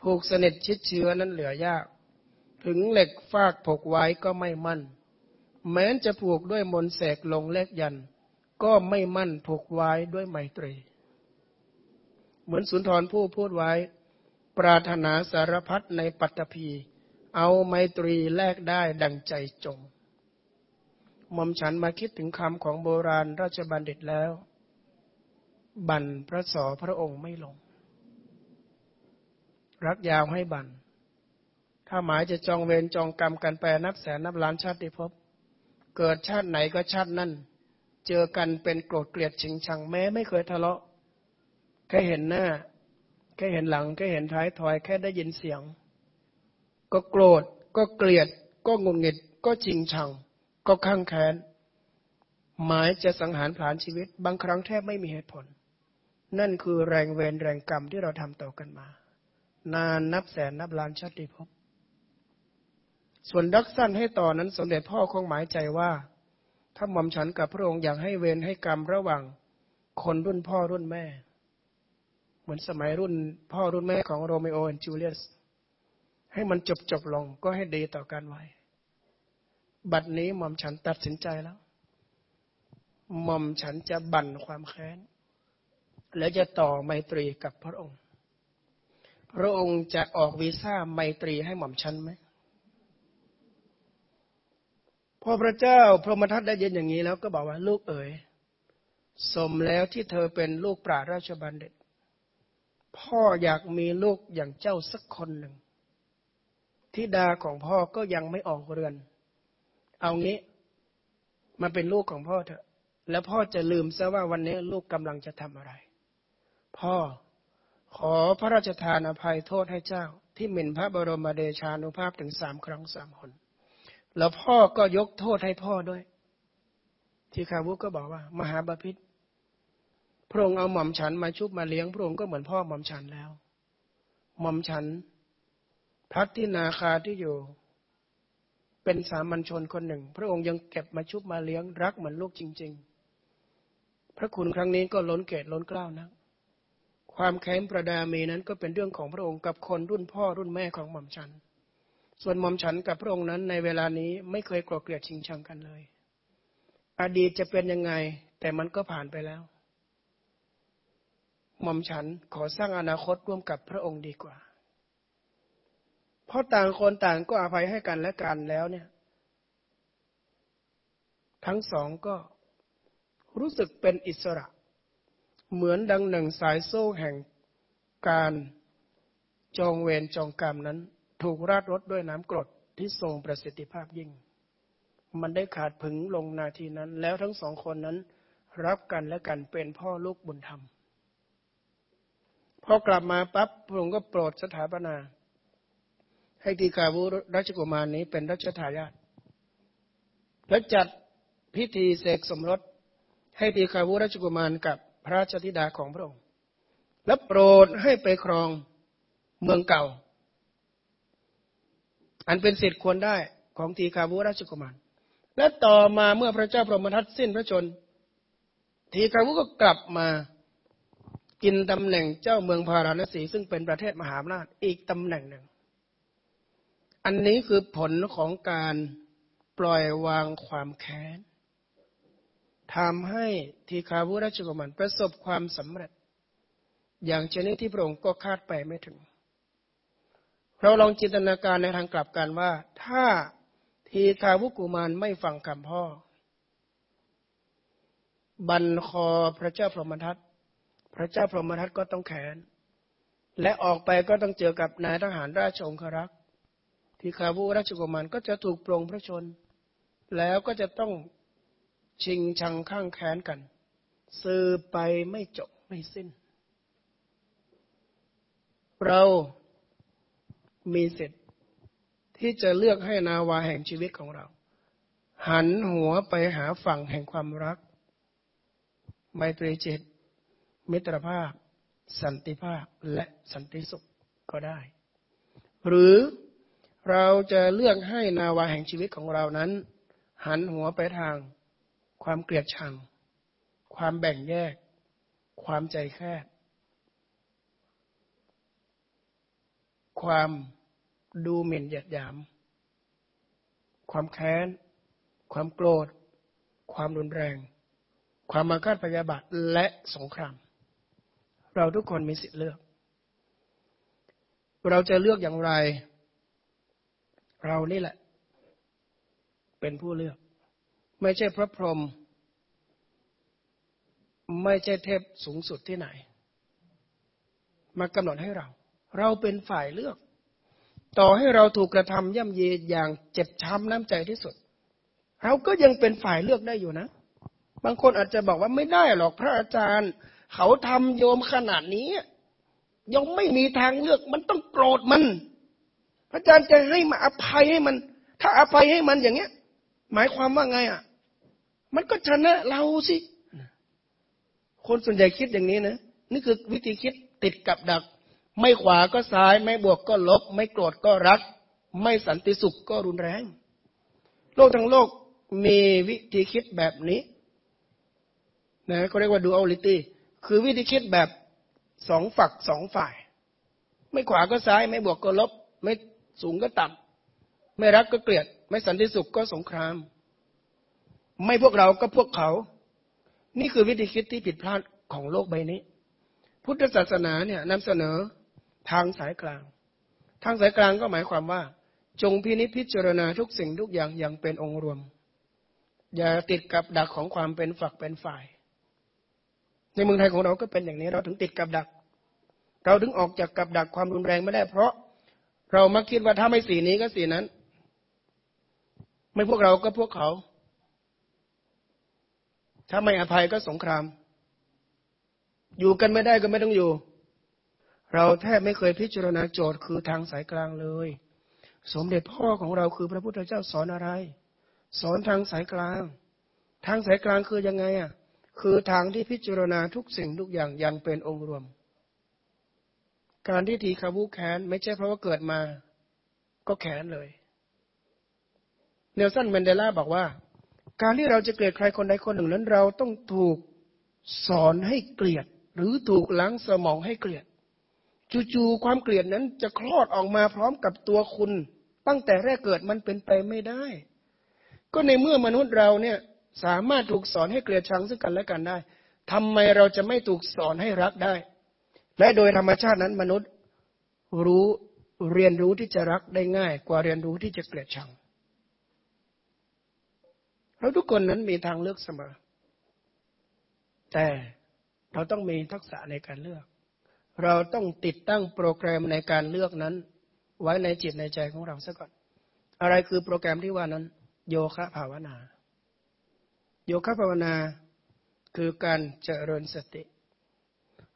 ผูกสนิทชิดเชื้อนั้นเหลือยาก ถึงเหล็กฟากผูกไว้ก็ไม่มั่น แม้จะผูกด้วยมนเสกลงเล็กยัน ก็ไม่มั่นผูกไว้ด้วยไมตรี เหมือนสุนทรผู้พูดไว้ ปรารถนาสารพัดในปัตตภี เอาไมตรีแลกได้ดังใจจงหม่อมฉันมาคิดถึงคำของโบราณราชบัณฑิตแล้ว บันพระสอพระองค์ไม่ลง รักยาวให้บัน ถ้าหมายจะจองเวรจองกรรมกันแปรนับแสนนับล้านชาติภพ เกิดชาติไหนก็ชาตินั้นเจอกันเป็นโกรธเกลียดชิงชังแม้ไม่เคยทะเลาะ แค่เห็นหน้า แค่เห็นหลัง แค่เห็นท้ายถอย แค่ได้ยินเสียง ก็โกรธ ก็เกลียด ก็งงงิดก็ชิงชัง ก็ข้างแค้น หมายจะสังหารผลาญชีวิต บางครั้งแทบไม่มีเหตุผล นั่นคือแรงเวรแรงกรรมที่เราทำต่อกันมา นานนับแสนนับล้านชาติภพส่วนรักสั้นให้ต่อนั้นสมเด็จพ่อคงหมายใจว่า ถ้าหม่อมฉันกับพระองค์อยากให้เวรให้กรรมระหว่างคนรุ่นพ่อรุ่นแม่ เหมือนสมัยรุ่นพ่อรุ่นแม่ของโรมิโอและจูเลียส ให้มันจบจบลงก็ให้ดีต่อกันไหว บัดนี้หม่อมฉันตัดสินใจแล้ว หม่อมฉันจะบั่นความแค้น แล้วจะต่อไมตรีกับพระองค์ พระองค์จะออกวีซ่าไมตรีให้หม่อมฉันไหมพอพระเจ้าพระมทัตได้ยินอย่างนี้แล้วก็บอกว่าลูกเอ๋ยสมแล้วที่เธอเป็นลูกปราราชบัณฑิต พ่ออยากมีลูกอย่างเจ้าสักคนหนึ่ง ทิดาของพ่อก็ยังไม่ออกเรือน เอางี้ มาเป็นลูกของพ่อเถอะ แล้วพ่อจะลืมซะว่าวันนี้ลูกกำลังจะทำอะไร พ่อขอพระราชทานอภัยโทษให้เจ้า ที่หมิ่นพระบรมเดชานุภาพถึงสามครั้งสามคน แล้วพ่อก็ยกโทษให้พ่อด้วย ที่คาวุก็บอกว่า มหาบาพิษพระองค์เอาหม่อมฉันมาชุบมาเลี้ยงพระองค์ก็เหมือนพ่อหม่อมฉันแล้ว หม่อมฉัน พักที่นาคาที่อยู่ เป็นสามัญชนคนหนึ่ง พระองค์ยังเก็บมาชุบมาเลี้ยงรักเหมือนลูกจริง ๆ พระคุณครั้งนี้ก็ล้นเกตล้นกล้าวนะความแค้นประดามีนั้นก็เป็นเรื่องของพระองค์กับคนรุ่นพ่อรุ่นแม่ของหม่อมฉัน ส่วนหม่อมฉันกับพระองค์นั้นในเวลานี้ไม่เคยโกลัวเกลียดชิงชังกันเลย อดีตจะเป็นยังไง แต่มันก็ผ่านไปแล้ว หม่อมฉันขอสร้างอนาคตร่วมกับพระองค์ดีกว่า เพราะต่างคนต่างก็อภัยให้กันและกันแล้วเนี่ย ทั้งสองก็รู้สึกเป็นอิสระ เหมือนดังหนึ่งสายโซ่แห่งการจองเวรจองกรรมนั้น ถูกราดรถด้วยน้ำกรดที่ทรงประสิทธิภาพยิ่ง มันได้ขาดผึงลงนาทีนั้น แล้วทั้งสองคนนั้น รับกันและกันเป็นพ่อลูกบุญธรรมพอกลับมาปั๊บพระองค์ก็โปรดสถาปนา ให้ตีกาวุรัชกุมารนี้เป็นรัชทายาทและจัดพิธีเสกสมรส ให้ตีกาวุรัชกุมารกับพระราชธิดาของพระองค์ และโปรดให้ไปครองเมืองเก่า อันเป็นสิทธิ์ควรได้ของทีคาวุราชกุมาร และต่อมาเมื่อพระเจ้าพรหมทัตสิ้นพระชน ทีคาวุก็กลับมากินตำแหน่งเจ้าเมืองพาราณสีซึ่งเป็นประเทศมหาอำนาจอีกตำแหน่งหนึ่ง อันนี้คือผลของการปล่อยวางความแค้นทำให้ทีคาวุราชกุมารประสบความสำเร็จ อย่างชนิดที่พระองค์ก็คาดไปไม่ถึง เราลองจินตนาการในทางกลับกันว่า ถ้าทีคาวุกุมารไม่ฟังคำพ่อ บันคอพระเจ้าพรหมทัตพระเจ้าพรหมทัตก็ต้องแขน และออกไปก็ต้องเจอกับนายทหารราชองครักษ์ ทีคาวุราชกุมารก็จะถูกปรงพระชน แล้วก็จะต้องชิงชังข้างแค้นกัน สืบไปไม่จบไม่สิ้น เรามีสิทธิ์ที่จะเลือกให้นาวาแห่งชีวิตของเรา หันหัวไปหาฝั่งแห่งความรัก ไมตรีจิต มิตรภาพ สันติภาพและสันติสุขก็ได้ หรือ เราจะเลือกให้นาวาแห่งชีวิตของเรานั้น หันหัวไปทาง ความเกลียดชัง ความแบ่งแยก ความใจแคบความดูหมิ่นหยียดหยาม ความแค้น ความโกรธ ความรุนแรง ความมาคาดพยาบาทและสงคราม เราทุกคนมีสิทธิ์เลือก เราจะเลือกอย่างไร เรานี่แหละ เป็นผู้เลือก ไม่ใช่พระพรหมไม่ใช่เทพสูงสุดที่ไหน มากำหนดให้เรา เราเป็นฝ่ายเลือก ต่อให้เราถูกกระทำย่ำเยอย่างเจ็บช้ำน้ำใจที่สุด เราก็ยังเป็นฝ่ายเลือกได้อยู่นะ บางคนอาจจะบอกว่าไม่ได้หรอกพระอาจารย์ เขาทำโยมขนาดนี้ยังไม่มีทางเลือก มันต้องโกรธมัน อาจารย์จะให้มาอภัยให้มัน ถ้าอภัยให้มันอย่างเงี้ย หมายความว่าไงอะ มันก็ชนะเราสิคนส่วนใหญ่คิดอย่างนี้นะนี่คือวิธีคิดติดกับดัก ไม่ขวาก็ซ้าย ไม่บวกก็ลบ ไม่โกรธก็รัก ไม่สันติสุขก็รุนแรง โลกทั้งโลกมีวิธีคิดแบบนี้นะเขาเรียกว่า duality คือวิธีคิดแบบสองฝักสองฝ่าย ไม่ขวาก็ซ้าย ไม่บวกก็ลบ ไม่ สูงก็ต่ำไม่รักก็เกลียด ไม่สันติสุขก็สงคราม ไม่พวกเราก็พวกเขา นี่คือวิธีคิดที่ผิดพลาดของโลกใบนี้ พุทธศาสนาเนี่ยนำเสนอทางสายกลาง ทางสายกลางก็หมายความว่า จงพินิจพิจารณาทุกสิ่งทุกอย่างอย่างเป็นองค์รวม อย่าติดกับดักของความเป็นฝักเป็นฝ่าย ในเมืองไทยของเราก็เป็นอย่างนี้เราถึงติดกับดัก เราถึงออกจากกับดักความรุนแรงไม่ได้เพราะ เรามักคิดว่าถ้าไม่สีนี้ก็สีนั้น ไม่พวกเราก็พวกเขา ถ้าไม่อภัยก็สงคราม อยู่กันไม่ได้ก็ไม่ต้องอยู่ เราแทบไม่เคยพิจารณาโจทย์คือทางสายกลางเลย สมเด็จพ่อของเราคือพระพุทธเจ้าสอนอะไร สอนทางสายกลาง ทางสายกลางคือยังไงอะ คือทางที่พิจารณาทุกสิ่งทุกอย่างอย่างเป็นองค์รวม การที่ทีคาบุแค้น ไม่ใช่เพราะว่าเกิดมา ก็แค้นเลย เนลสันแมนเดลาบอกว่า การที่เราจะเกลียดใครคนใดคนหนึ่งนั้น เราต้องถูกสอนให้เกลียด หรือถูกล้างสมองให้เกลียด จู่ๆความเกลียดนั้นจะคลอดออกมาพร้อมกับตัวคุณ ตั้งแต่แรกเกิดมันเป็นไปไม่ได้ ก็ในเมื่อมนุษย์เราเนี่ยสามารถถูกสอนให้เกลียดชังซึ่งกันและกันได้ทำไมเราจะไม่ถูกสอนให้รักได้ และโดยธรรมชาตินั้นมนุษย์รู้เรียนรู้ที่จะรักได้ง่าย กว่าเรียนรู้ที่จะเกลียดชังเราทุกคนนั้นมีทางเลือกเสมอ แต่เราต้องมีทักษะในการเลือก เราต้องติดตั้งโปรแกรมในการเลือกนั้น ไว้ในจิตในใจของเราซะก่อน อะไรคือโปรแกรมที่ว่านั้น โยคะภาวนา โยคะภาวนาคือการเจริญสติ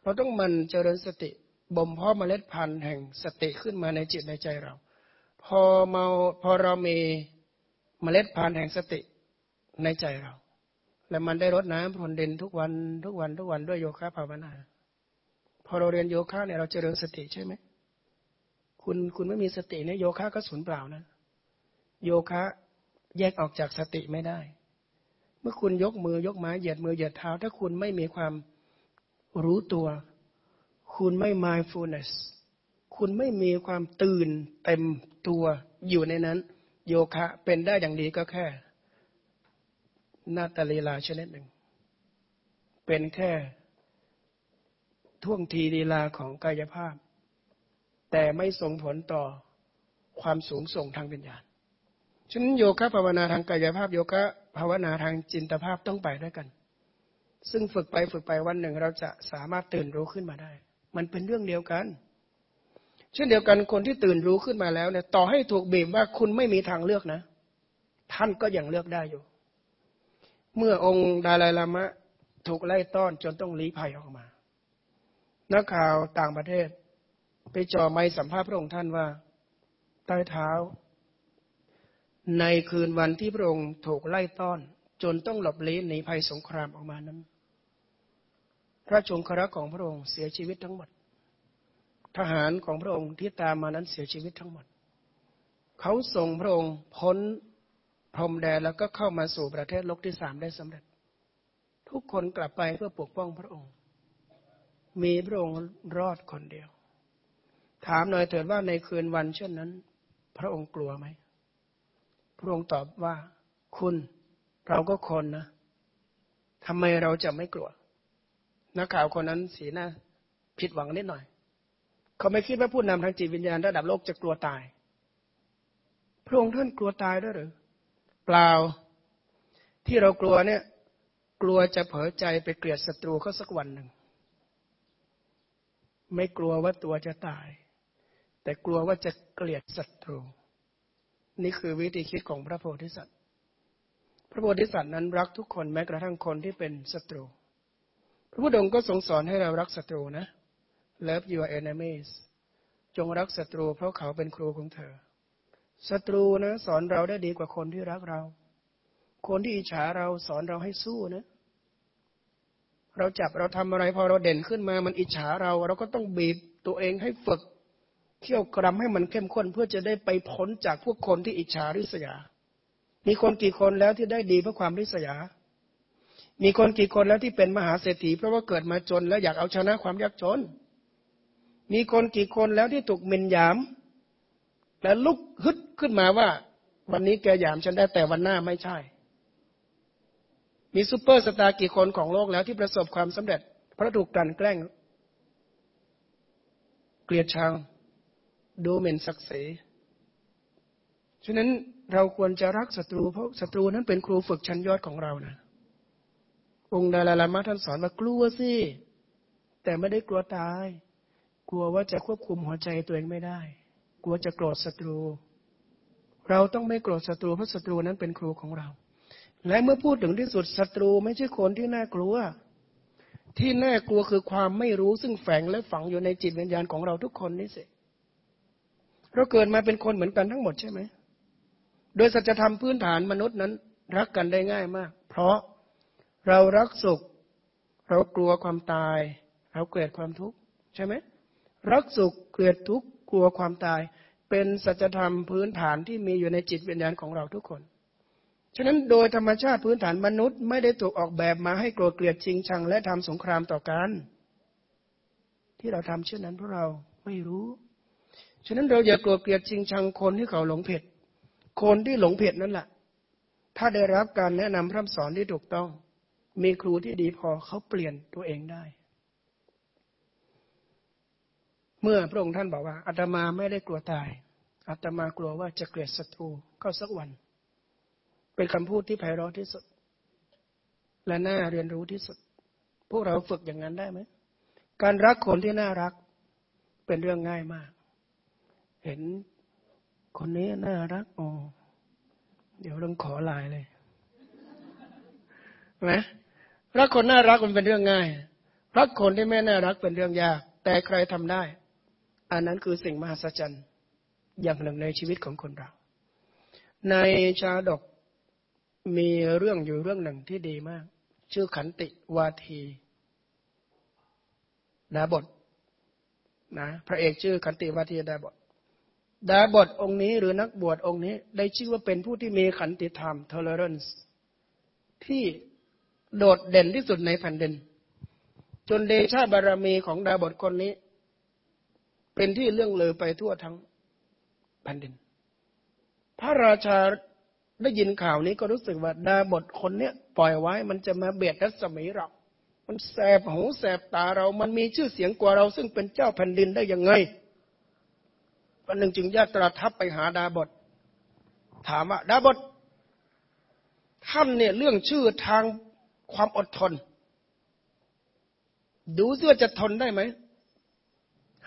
เราต้องมันเจริญสติบ่มเพาะเมล็ดพันธุ์แห่งสติขึ้นมาในจิตในใจเรา พอเมาพอเรามีเมล็ดพันธุ์แห่งสติในใจเรา และมันได้รดน้ำพรวนดินทุกวันทุกวันทุกวันด้วยโยคะภาวนา พอเราเรียนโยคะเนี่ยเราเจริญสติใช่ไหมคุณคุณไม่มีสติเนี่ยโยคะก็สูญเปล่านะ โยคะแยกออกจากสติไม่ได้ เมื่อคุณยกมือยกไม้เหยียดมือเหยียดเท้า ถ้าคุณไม่มีความ รู้ตัว คุณไม่ mindfulness คุณไม่มีความตื่นเต็มตัวอยู่ในนั้น โยคะเป็นได้อย่างดีก็แค่นาตาลีลาชนิดหนึ่ง เป็นแค่ท่วงทีลีลาของกายภาพ แต่ไม่ส่งผลต่อความสูงส่งทางวิญญาณฉะนั้นโยคะภาวนาทางกายภาพ โยคะภาวนาทางจินตภาพต้องไปด้วยกัน ซึ่งฝึกไปฝึกไปวันหนึ่ง เราจะสามารถตื่นรู้ขึ้นมาได้ มันเป็นเรื่องเดียวกัน เช่นเดียวกันคนที่ตื่นรู้ขึ้นมาแล้วเนี่ย ต่อให้ถูกบีบว่าคุณไม่มีทางเลือกนะ ท่านก็ยังเลือกได้อยู่ เมื่อองค์ดาลายลามะถูกไล่ต้อนจนต้องลี้ภัยออกมา นักข่าวต่างประเทศ ไปจ่อไม้สัมภาษณ์พระองค์ท่านว่าใต้เท้า ในคืนวันที่พระองค์ถูกไล่ต้อน จนต้องหลบเลี้หนีภัยสงครามออกมานั้น พระชงครักของพระองค์เสียชีวิตทั้งหมด ทหารของพระองค์ที่ตามมานั้นเสียชีวิตทั้งหมด เขาส่งพระองค์พ้นพรมแดนแล้วก็เข้ามาสู่ประเทศโลกที่สามได้สำเร็จ ทุกคนกลับไปเพื่อปกป้องพระองค์ มีพระองค์รอดคนเดียว ถามหน่อยเถิดว่าในคืนวันเช่นนั้น พระองค์กลัวไหม พระองค์ตอบว่าคุณ เราก็คนนะทำไมเราจะไม่กลัว นักข่าวคนนั้นสีหน้าผิดหวังนิดหน่อย เขาไม่คิดว่าผู้นำทางจิตวิญญาณระดับโลกจะกลัวตาย พระองค์ท่านกลัวตายด้วยหรือ เปล่า ที่เรากลัวเนี่ย กลัวจะเผลอใจไปเกลียดศัตรูเขาสักวันหนึ่ง ไม่กลัวว่าตัวจะตาย แต่กลัวว่าจะเกลียดศัตรู นี่คือวิธีคิดของพระโพธิสัตว์ ระโพธิสัตว์นั้นรักทุกคนแม้กระทั่งคนที่เป็นศัตรู พระพุทธองค์ก็ทรงสอนให้เรารักศัตรูนะ Love your enemies จงรักศัตรูเพราะเขาเป็นครูของเธอ ศัตรูนะสอนเราได้ดีกว่าคนที่รักเรา คนที่อิจฉาเราสอนเราให้สู้นะ เราจับเราทำอะไรพอเราเด่นขึ้นมา มันอิจฉาเรา เราก็ต้องบีบตัวเองให้ฝึกเที่ยวกรำให้มันเข้มข้นเพื่อจะได้ไปพ้นจากพวกคนที่อิจฉาริษยา มีคนกี่คนแล้วที่ได้ดีเพราะความริษยา มีคนกี่คนแล้วที่เป็นมหาเศรษฐีเพราะว่าเกิดมาจน แล้วอยากเอาชนะความยากจน มีคนกี่คนแล้วที่ถูกเมินยาม แล้วลุกฮึดขึ้นมาว่า วันนี้แกยามฉันได้แต่วันหน้าไม่ใช่ มีซูเปอร์สตาร์กี่คนของโลกแล้วที่ประสบความสำเร็จ เพราะถูกกลั่นแกล้ง เกลียดชังดูหมิ่นศักดิ์ศรีฉะนั้น เราควรจะรักศัตรูเพราะศัตรูนั้นเป็นครูฝึกชั้นยอดของเรานะองค์ดาลาลามะท่านสอนว่ากลัวสิแต่ไม่ได้กลัวตาย กลัวว่าจะควบคุมหัวใจตัวเองไม่ได้ กลัวจะโกรธศัตรู เราต้องไม่โกรธศัตรูเพราะศัตรูนั้นเป็นครูของเรา และเมื่อพูดถึงที่สุดศัตรูไม่ใช่คนที่น่ากลัว ที่น่ากลัวคือความไม่รู้ซึ่งแฝงและฝังอยู่ในจิตวิญญาณของเราทุกคนนี่สิเราเกิดมาเป็นคนเหมือนกันทั้งหมดใช่ไหม โดยสัจธรรมพื้นฐานมนุษย์นั้น รักกันได้ง่ายมาก เพราะเรารักสุข เรากลัวความตาย เราเกลียดความทุกข์ใช่ไหมรักสุขเกลียดทุกข์กลัวความตาย เป็นสัจธรรมพื้นฐานที่มีอยู่ในจิตวิญญาณของเราทุกคน ฉะนั้นโดยธรรมชาติพื้นฐานมนุษย์ไม่ได้ถูกออกแบบมาให้โกรธเกลียดชิงชัง และทำสงครามต่อกันที่เราทำเช่นนั้นเพราะเราไม่รู้ ฉะนั้นเราอย่าโกรธเกลียดชิงชังคนที่เขาหลงผิด คนที่หลงผิดนั่นแหละ ถ้าได้รับการแนะนำพร่ำสอนที่ถูกต้อง มีครูที่ดีพอเขาเปลี่ยนตัวเองได้ เมื่อพระองค์ท่านบอกว่าอาตมาไม่ได้กลัวตายอาตมากลัวว่าจะเกลียดศัตรูก็สักวัน เป็นคำพูดที่ไพเราะที่สุด และน่าเรียนรู้ที่สุด พวกเราฝึกอย่างนั้นได้ไหม การรักคนที่น่ารักเป็นเรื่องง่ายมาก เห็น คนนี้น่ารักอ๋อเดี๋ยวต้องขอลายเลยไหมรักคนน่ารักมันเป็นเรื่องง่าย รักคนที่ไม่น่ารักเป็นเรื่องยาก แต่ใครทำได้ อันนั้นคือสิ่งมหัศจรรย์อย่างหนึ่งในชีวิตของคนเรา ในชาดกมีเรื่องอยู่เรื่องหนึ่งที่ดีมาก ชื่อขันติวาทีดาบทนะพระเอกชื่อขันติวาทีดาบท ดาบทองค์นี้หรือนักบวชองค์นี้ ได้ชื่อว่าเป็นผู้ที่มีขันติธรรม tolerance ที่โดดเด่นที่สุดในแผ่นดิน จนเดชาบารมีของดาบทคนนี้ เป็นที่เรื่องเลยไปทั่วทั้งแผ่นดิน พระราชาได้ยินข่าวนี้ก็รู้สึกว่าดาบทคนเนี้ยปล่อยไว้มันจะมาเบียดรัศมีเรา มันแสบหูแสบตาเรา มันมีชื่อเสียงกว่าเราซึ่งเป็นเจ้าแผ่นดินได้ยังไง วันหนึ่งจึงญาตราทัพไปหาดาบท ถามว่าดาบท ท่านเนี่ยเรื่องชื่อทางความอดทน ดูซิว่าจะทนได้ไหม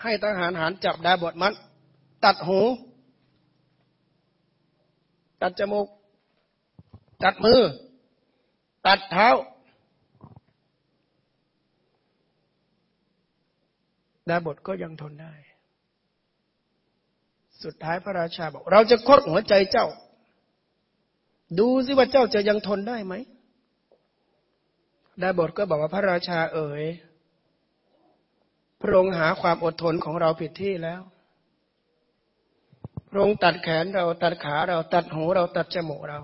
ให้ทหารหารจับดาบทมัน ตัดหู ตัดจมูก ตัดมือ ตัดเท้าดาบทก็ยังทนได้ สุดท้ายพระราชาบอก เราจะคดหัวใจเจ้า ดูสิว่าเจ้าจะยังทนได้ไหมดาบทก็บอกว่าพระราชาเอ๋ยพระองค์หาความอดทนของเราผิดที่แล้ว พระองค์ตัดแขนเราตัดขาเราตัดหูเราตัดจมูกเรา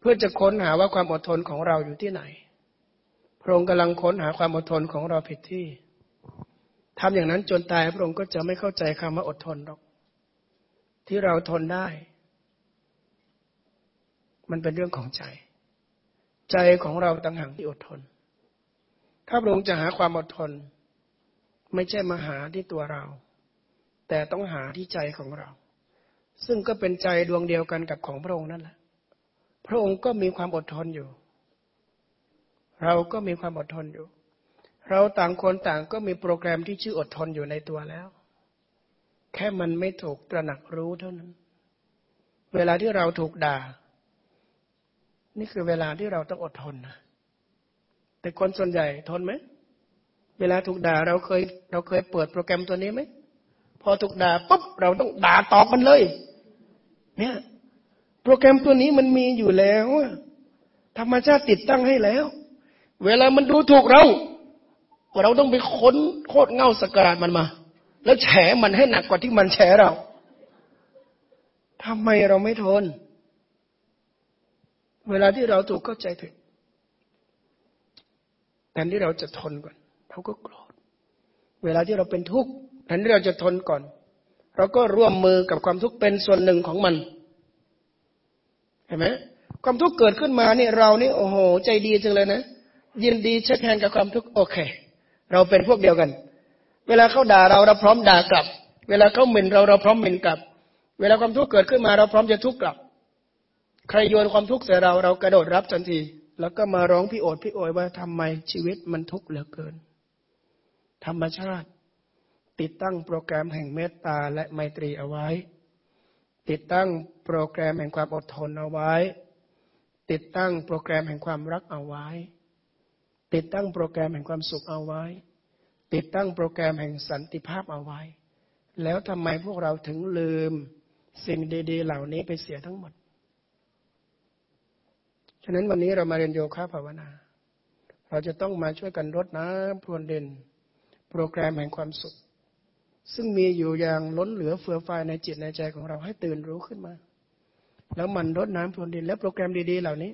เพื่อจะค้นหาว่าความอดทนของเราอยู่ที่ไหน พระองค์กำลังค้นหาความอดทนของเราผิดที่ทำอย่างนั้นจนตายพระองค์ก็จะไม่เข้าใจคำว่าอดทนหรอก ที่เราทนได้ มันเป็นเรื่องของใจ ใจของเราต่างหากที่อดทน ถ้าพระองค์จะหาความอดทน ไม่ใช่มาหาที่ตัวเรา แต่ต้องหาที่ใจของเรา ซึ่งก็เป็นใจดวงเดียวกันกับของพระองค์นั่นแหละพระองค์ก็มีความอดทนอยู่ เราก็มีความอดทนอยู่ เราต่างคนต่างก็มีโปรแกรมที่ชื่ออดทนอยู่ในตัวแล้ว แค่มันไม่ถูกตระหนักรู้เท่านั้น เวลาที่เราถูกด่า นี่คือเวลาที่เราต้องอดทนนะแต่คนส่วนใหญ่ทนไหม เวลาถูกด่าเราเคย เราเคยเปิดโปรแกรมตัวนี้ไหม พอถูกด่าปุ๊บเราต้องด่าตอบมันเลย เนี่ย โปรแกรมตัวนี้มันมีอยู่แล้วธรรมชาติติดตั้งให้แล้ว เวลามันดูถูกเรา เราต้องไปค้นโคตรเง่าสกัดมันมา แล้วแฉมันให้หนักกว่าที่มันแฉเราทำไมเราไม่ทน เวลาที่เราถูกเข้าใจผิดแทนที่เราจะทนก่อน เราก็โกรธ เวลาที่เราเป็นทุกข์แทนที่เราจะทนก่อน เราก็ร่วมมือกับความทุกข์เป็นส่วนหนึ่งของมัน เห็นไหมความทุกข์เกิดขึ้นมาเนี่ยเรานี่โอ้โห ใจดีจังเลยนะ ยินดีเช็คแทนกับความทุกข์โอเค เราเป็นพวกเดียวกัน เวลาเขาด่าเราเราพร้อมด่ากลับ เวลาเขาหมิ่นเราเราพร้อมหมิ่นกลับ เวลาความทุกข์เกิดขึ้นมาเราพร้อมจะทุกข์กลับ ใครโยนความทุกข์ใส่เราเรากระโดดรับทันที แล้วก็มาร้องพี่โอดพี่โอยว่าทำไมชีวิตมันทุกข์เหลือเกิน ธรรมชาติ ติดตั้งโปรแกรมแห่งเมตตาและไมตรีเอาไว้ ติดตั้งโปรแกรมแห่งความอดทนเอาไว้ ติดตั้งโปรแกรมแห่งความรักเอาไว้ ติดตั้งโปรแกรมแห่งความสุขเอาไว้ ติดตั้งโปรแกรมแห่งสันติภาพเอาไว้ แล้วทำไมพวกเราถึงลืมสิ่งดี ๆ เหล่านี้ไปเสียทั้งหมด ฉะนั้นวันนี้เรามาเรียนโยคะภาวนา เราจะต้องมาช่วยกันรดน้ำพรวนดินโปรแกรมแห่งความสุข ซึ่งมีอยู่อย่างล้นเหลือเฟือไฟในจิตในใจของเราให้ตื่นรู้ขึ้นมา แล้วมันรดน้ำพรวนดิน และโปรแกรมดี ๆ เหล่านี้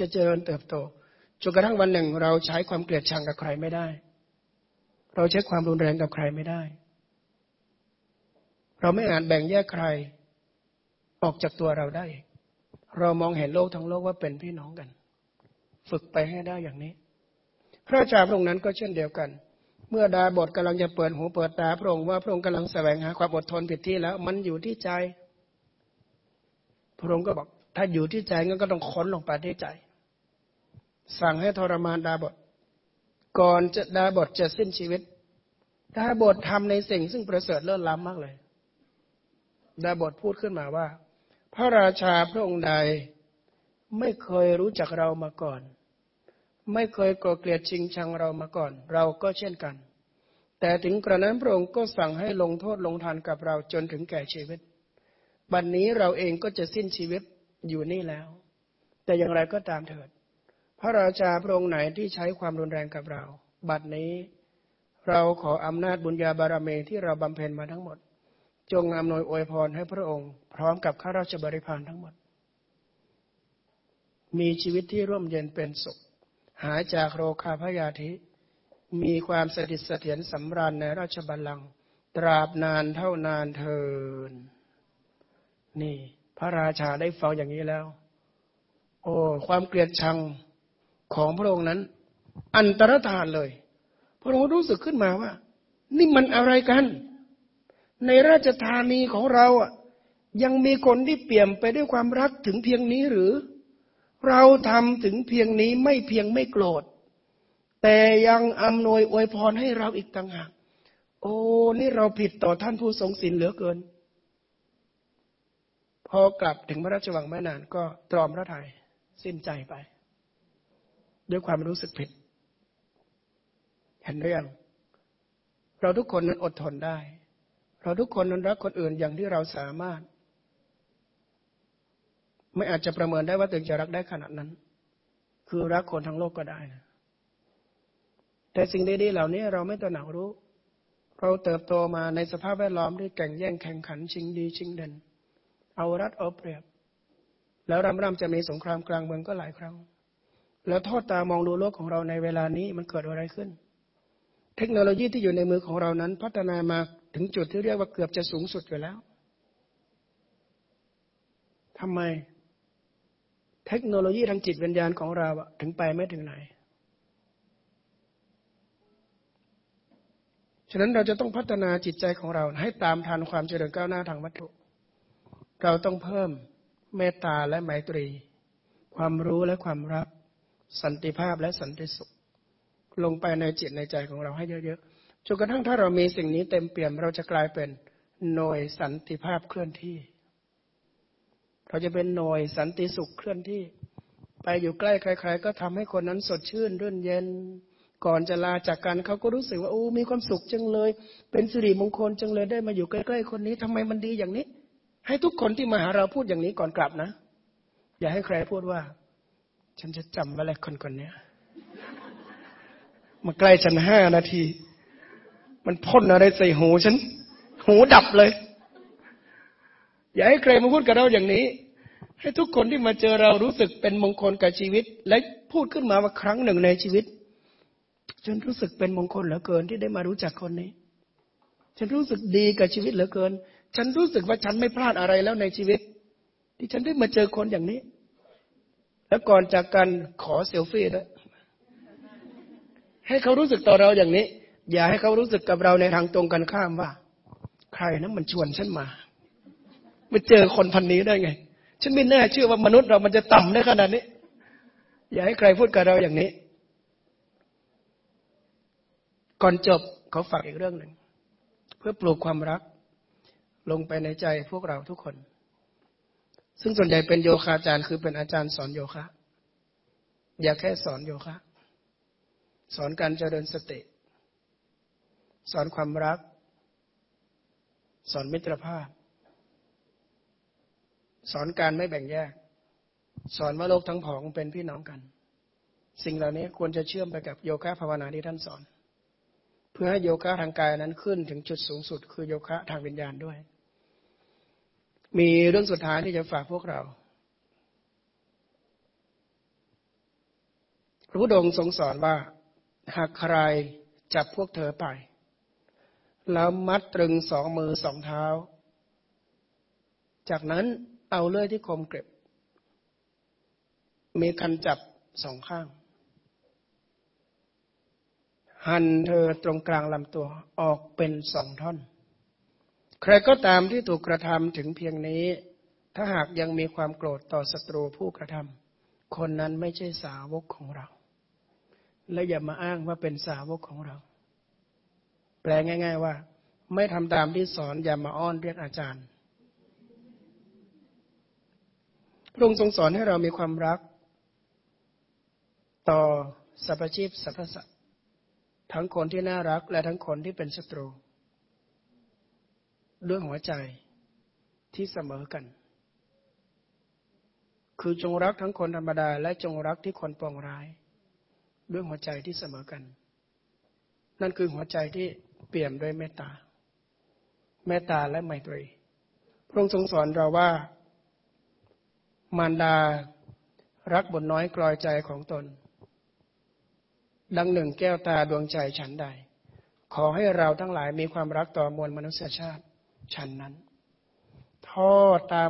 จะเจริญเติบโตจนกระทั่งวันหนึ่งเราใช้ความเกลียดชังกับใครไม่ได้ เราใช้ความรุนแรงกับใครไม่ได้ เราไม่อาจแบ่งแยกใคร ออกจากตัวเราได้ เรามองเห็นโลกทั้งโลกว่าเป็นพี่น้องกัน ฝึกไปให้ได้อย่างนี้ พระอาจารย์พระองค์นั้นก็เช่นเดียวกัน เมื่อดาบทกำลังจะเปิดหูเปิดตาพระองค์ว่าพระองค์กำลังแสวงหาความอดทนผิดที่แล้ว มันอยู่ที่ใจ พระองค์ก็บอก ถ้าอยู่ที่ใจงั้นก็ต้องค้นลงไปที่ใจ สั่งให้ทรมานดาบท ก่อนจะดาบทจะสิ้นชีวิตดาบททำในสิ่งซึ่งประเสริฐเลิศล้ำมากเลย ดาบทพูดขึ้นมาว่า พระราชาพระองค์ใดไม่เคยรู้จักเรามาก่อน ไม่เคยโกรธเกลียดชิงชังเรามาก่อน เราก็เช่นกัน แต่ถึงกระนั้นพระองค์ก็สั่งให้ลงโทษลงทันกับเราจนถึงแก่ชีวิต บัดนนี้เราเองก็จะสิ้นชีวิตอยู่นี่แล้ว แต่อย่างไรก็ตามเถิด พระราชาพระองค์ไหนที่ใช้ความรุนแรงกับเรา บัดนี้เราขออำนาจบุญญาบารมีที่เราบำเพ็ญมาทั้งหมด จงอำนวยอวยพรให้พระองค์ พร้อมกับข้าราชบริพารทั้งหมด มีชีวิตที่ร่มเย็นเป็นสุข หายจากโรคาพยาธิ มีความสถิตเสถียรสำราญในราชบัลลังก์ตราบนานเท่านานเทิน นี่ พระราชาได้ฟังอย่างนี้แล้ว โอ้ ความเกลียดชัง ของพระองค์นั้น อันตรธานเลย พระองค์รู้สึกขึ้นมาว่า นี่มันอะไรกัน ในราชธานีของเราอะยังมีคนที่เปี่ยมไปด้วยความรักถึงเพียงนี้หรือ เราทำถึงเพียงนี้ไม่เพียงไม่โกรธ แต่ยังอำนวยอวยพรให้เราอีกต่างหากโอ้นี่เราผิดต่อท่านผู้ทรงศีลเหลือเกิน พอกลับถึงพระราชวังไม่นานก็ตรอมพระทยัยสิ้นใจไป ด้วยความรู้สึกผิด เห็นเรื่องเราทุกคนนั้นอดทนได้ เราทุกคนนั้นรักคนอื่นอย่างที่เราสามารถ ไม่อาจจะประเมินได้ว่าตัวเองจะรักได้ขนาดนั้น คือรักคนทั้งโลกก็ได้นะแต่สิ่งดีๆเหล่านี้เราไม่ตระหนักรู้ เราเติบโตมาในสภาพแวดล้อมที่แข่งแย่งแข่งขันชิงดีชิงเด่น เอารัดเอาเปรียบ แล้วรำรำจะมีสงครามกลางเมืองก็หลายครั้ง แล้วทอดตามองดูโลกของเราในเวลานี้มันเกิดอะไรขึ้น เทคโนโลยีที่อยู่ในมือของเรานั้น พัฒนามาถึงจุดที่เรียกว่าเกือบจะสูงสุดอยู่แล้วทำไม เทคโนโลยีทางจิตวิญญาณของเราถึงไปไม่ถึงไหน ฉะนั้นเราจะต้องพัฒนาจิตใจของเราให้ตามทันความเจริญก้าวหน้าทางวัตถุ เราต้องเพิ่มเมตตาและไมตรี ความรู้และความรัก สันติภาพและสันติสุข ลงไปในจิตในใจของเราให้เยอะๆจนกระทั่งถ้าเรามีสิ่งนี้เต็มเปี่ยมเราจะกลายเป็นหน่วยสันติภาพเคลื่อนที่ เราจะเป็นหน่วยสันติสุขเคลื่อนที่ ไปอยู่ใกล้ใคร ๆ ก็ทำให้คนนั้นสดชื่นรื่นเย็น ก่อนจะลาจากกันเขาก็รู้สึกว่าโอ้มีความสุขจังเลย เป็นสิริมงคลจังเลยได้มาอยู่ใกล้ๆคนนี้ทำไมมันดีอย่างนี้ ให้ทุกคนที่มาหาเราพูดอย่างนี้ก่อนกลับนะ อย่าให้ใครพูดว่า ฉันจะจำไว้เลยคนคนนี้มาใกล้ฉันห้านาที มันพ่นอะไรใส่หูฉัน หูดับเลย อย่าให้ใครมาพูดกับเราอย่างนี้ ให้ทุกคนที่มาเจอเรารู้สึกเป็นมงคลกับชีวิต และพูดขึ้นมาว่าครั้งหนึ่งในชีวิต ฉันรู้สึกเป็นมงคลเหลือเกินที่ได้มารู้จักคนนี้ ฉันรู้สึกดีกับชีวิตเหลือเกิน ฉันรู้สึกว่าฉันไม่พลาดอะไรแล้วในชีวิต ที่ฉันได้มาเจอคนอย่างนี้ แล้วก่อนจากกันขอเซลฟี่ด้วยให้เขารู้สึกต่อเราอย่างนี้ อย่าให้เขารู้สึกกับเราในทางตรงกันข้ามว่า ใครนั้นมันชวนฉันมามาเจอคนพันนี้ได้ไง ฉันไม่แน่เชื่อว่ามนุษย์เรามันจะต่ำได้ขนาดนี้ อย่าให้ใครพูดกับเราอย่างนี้ ก่อนจบเขาฝากอีกเรื่องหนึ่ง เพื่อปลูกความรัก ลงไปในใจพวกเราทุกคน ซึ่งส่วนใหญ่เป็นโยคะอาจารย์คือเป็นอาจารย์สอนโยคะ อย่าแค่สอนโยคะ สอนการเจริญสติ สอนความรัก สอนมิตรภาพ สอนการไม่แบ่งแยก สอนว่าโลกทั้งผองเป็นพี่น้องกัน สิ่งเหล่านี้ควรจะเชื่อมไปกับโยคะภาวนาที่ท่านสอน เพื่อให้โยคะทางกายนั้นขึ้นถึงจุดสูงสุด คือโยคะทางวิญญาณด้วย มีเรื่องสุดท้ายที่จะฝากพวกเรา พระพุทธองค์ทรงสอนว่า หากใครจับพวกเธอไป แล้วมัดตรึงสองมือสองเท้า จากนั้นเอาเลื่อยที่คมเกร็บ มีคันจับสองข้าง หั่นเธอตรงกลางลำตัวออกเป็นสองท่อน ใครก็ตามที่ถูกกระทำถึงเพียงนี้ ถ้าหากยังมีความโกรธต่อศัตรูผู้กระทำคนนั้นไม่ใช่สาวกของเรา และอย่ามาอ้างว่าเป็นสาวกของเรา แปลง่าย ๆ ว่า ไม่ทำตามที่สอนอย่ามาอ้อนเรียกอาจารย์พระองค์ทรงสอนให้เรามีความรัก ต่อสรรพชีพสรรพสัตว์ทั้งคนที่น่ารักและทั้งคนที่เป็นศัตรู ด้วยหัวใจที่เสมอกัน คือจงรักทั้งคนธรรมดา และจงรักที่คนปองร้าย ด้วยหัวใจที่เสมอกัน นั่นคือหัวใจที่เปี่ยมด้วยเมตตา เมตตาและไมตรี พระองค์ทรงสอนเราว่า มารดารักบนน้อยกลอยใจของตน ดังหนึ่งแก้วตาดวงใจฉันใด ขอให้เราทั้งหลายมีความรักต่อมวลมนุษยชาติ ฉันนั้น ทอดตา